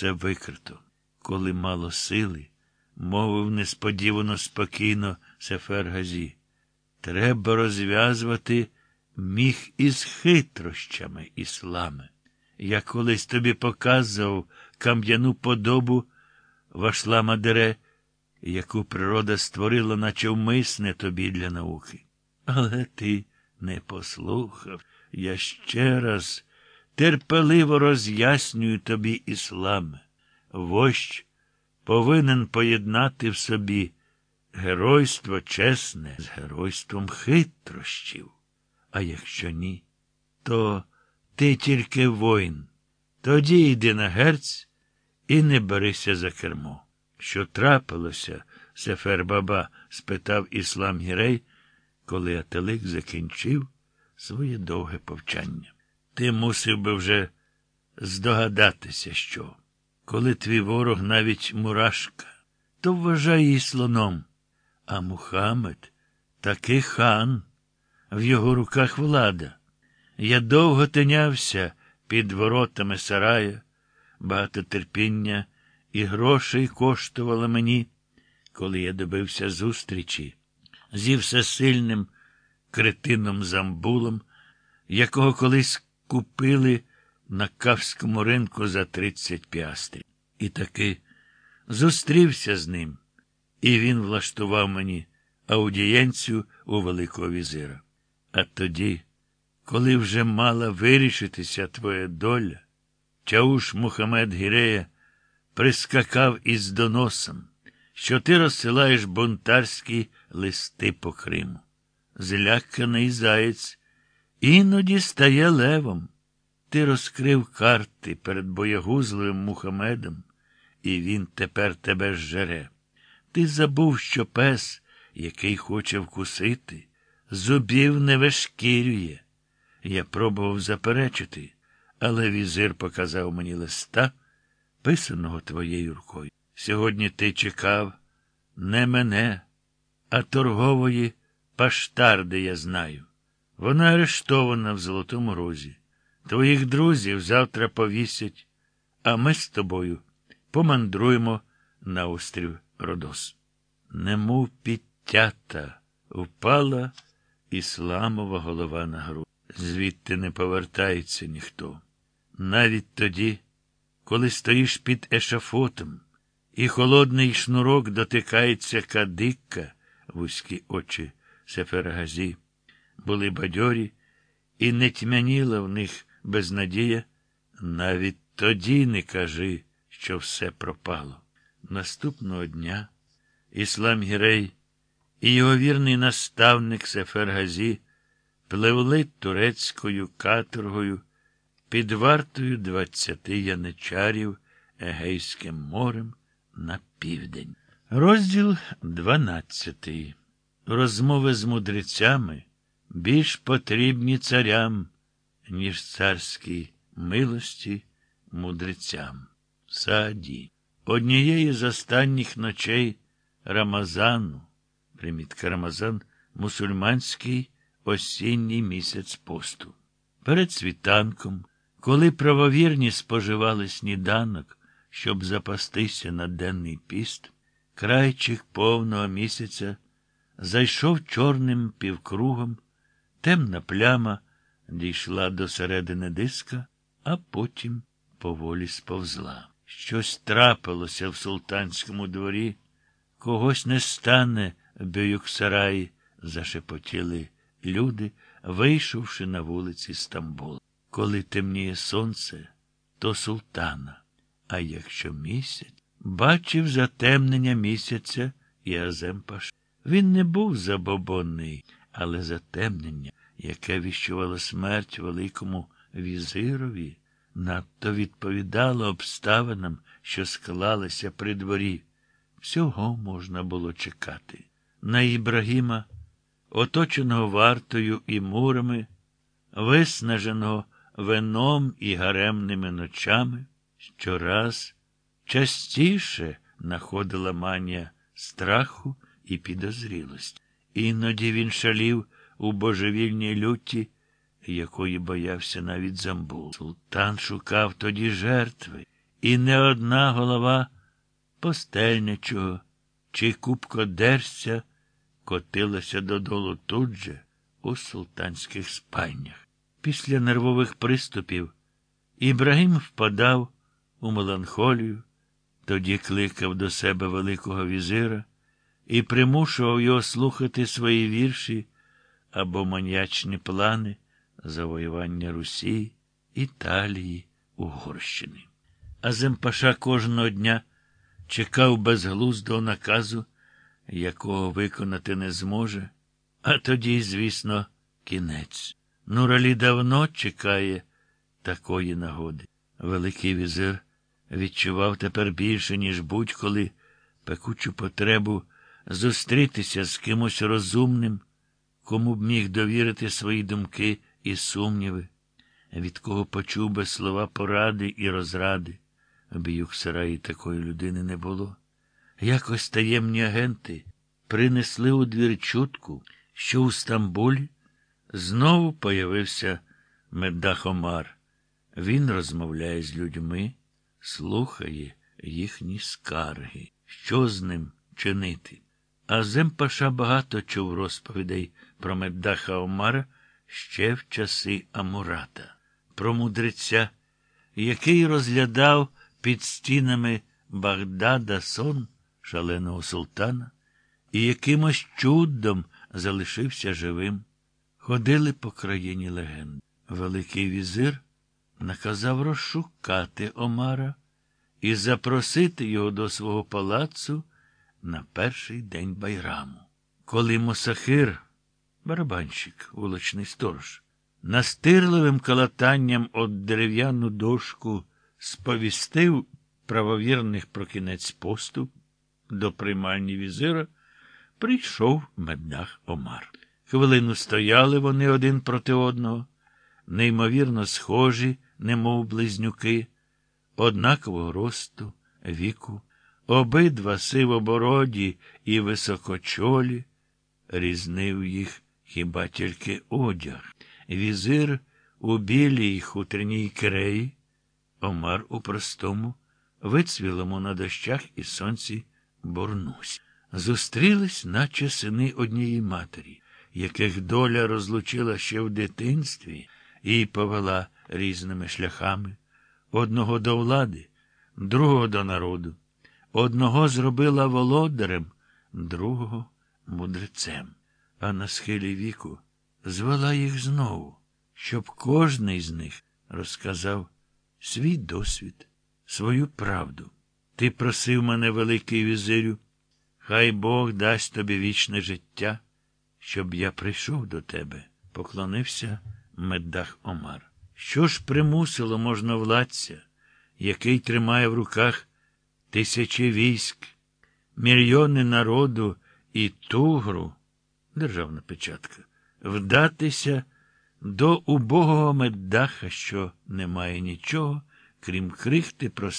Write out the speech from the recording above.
Це викрито. Коли мало сили, мовив несподівано спокійно Сефер Газі. Треба розв'язувати міг із хитрощами іслами. Я колись тобі показував кам'яну подобу вашлама дере, яку природа створила, наче вмисне тобі для науки. Але ти не послухав. Я ще раз терпеливо роз'яснюю тобі ісламе. Вождь повинен поєднати в собі геройство чесне з геройством хитрощів. А якщо ні, то ти тільки воїн. Тоді йди на герць і не берися за кермо. Що трапилося, Сефер Баба? спитав Іслам Гірей, коли Ателик закінчив своє довге повчання. Ти мусив би вже здогадатися, що, коли твій ворог навіть мурашка, то вважай її слоном. А Мухаммед таки хан, в його руках влада. Я довго тинявся під воротами сарая, багато терпіння і грошей коштувало мені, коли я добився зустрічі зі всесильним кретином Замбулом, якого колись купили на кавському ринку за 30 піастрів. І таки зустрівся з ним, і він влаштував мені аудієнцію у Великого візира. А тоді, коли вже мала вирішитися твоя доля, Чауш Мухамед Гірея прискакав із доносом, що ти розсилаєш бунтарські листи по Криму. Зляканий заєць іноді стає левом. Ти розкрив карти перед боягузливим Мухамедом, і він тепер тебе зжере. Ти забув, що пес, який хоче вкусити, зубів не вишкірює. Я пробував заперечити, але візир показав мені листа, писаного твоєю рукою. Сьогодні ти чекав не мене, а торгової паштарди я знаю. Вона арештована в Золотому Розі. Твоїх друзів завтра повісять, а ми з тобою помандруємо на острів Родос. Немов підтята впала ісламова голова на гру. Звідти не повертається ніхто. Навіть тоді, коли стоїш під ешафотом, і холодний шнурок дотикається кадикка, вузькі очі Сефергазі, були бадьорі, і не тьмяніла в них безнадія, навіть тоді не кажи, що все пропало. Наступного дня Іслам Гірей і його вірний наставник Сефергазі пливли турецькою каторгою під вартою двадцяти яничарів Егейським морем на південь. Розділ дванадцятий. Розмови з мудрецями більш потрібні царям, ніж царські милості мудрецям. Саді. Однієї з останніх ночей Рамазану, примітка Рамазан, мусульманський осінній місяць посту. Перед світанком, коли правовірні споживали сніданок, щоб запастися на денний піст, крайчик повного місяця зайшов чорним півкругом, темна пляма дійшла до середини диска, а потім поволі сповзла. Щось трапилося в султанському дворі, когось не стане Бююксараї, зашепотіли люди, вийшовши на вулиці Стамбула. Коли темніє сонце, то султана. А якщо місяць, бачив затемнення місяця і Аземпаш. Він не був забобонний, але затемнення, яке віщувало смерть великому візирові, надто відповідало обставинам, що склалися при дворі. Всього можна було чекати. На Ібрагіма, оточеного вартою і мурами, виснаженого вином і гаремними ночами, щораз частіше находила манія страху і підозрілості. Іноді він шалів у божевільній люті, якої боявся навіть Замбул. Султан шукав тоді жертви і не одна голова постельничого чи кубкодерця котилася додолу тут же, у султанських спальнях. Після нервових приступів Ібрагім впадав у меланхолію, тоді кликав до себе Великого візира і примушував його слухати свої вірші або маньячні плани завоювання Русі, Італії, Угорщини. А Земпаша кожного дня чекав безглуздого наказу, якого виконати не зможе, а тоді, звісно, кінець. Нуралі давно чекає такої нагоди. Великий візир відчував тепер більше, ніж будь-коли пекучу потребу зустрітися з кимось розумним, кому б міг довірити свої думки і сумніви, від кого почув би слова поради і розради. В Біюксараї такої людини не було. Якось таємні агенти принесли у двір чутку, що у Стамбулі знову появився Меддах Омар. Він розмовляє з людьми, слухає їхні скарги, що з ним чинити. А Земпаша багато чув розповідей про Меддаха Омара ще в часи Амурата, про мудреця, який розглядав під стінами Багдада сон шаленого султана і якимось чудом залишився живим. Ходили по країні легенд. Великий візир наказав розшукати Омара і запросити його до свого палацу на перший день байраму. Коли Мосахир, барабанщик, вуличний сторож, настирливим калатанням от дерев'яну дошку сповістив правовірних про кінець посту, до приймальні візира прийшов меднах Омар. Хвилину стояли вони один проти одного, неймовірно схожі, немов близнюки, однакового росту, віку, обидва сивобороді і високочолі, різнив їх хіба тільки одяг. Візир у білій хутряній киреї, Омар у простому, вицвілому на дощах і сонці бурнусь. Зустрілись, наче сини однієї матері, яких доля розлучила ще в дитинстві і повела різними шляхами. Одного до влади, другого до народу. Одного зробила володарем, другого мудрецем. А на схилі віку звела їх знову, щоб кожний з них розказав свій досвід, свою правду. Ти просив мене, Великий візирю, хай Бог дасть тобі вічне життя, щоб я прийшов до тебе, поклонився Меддах Омар. Що ж примусило можновладця, який тримає в руках тисячі військ, мільйони народу і тугру, державна печатка, вдатися до убогого меддаха, що немає нічого, крім крихти простих.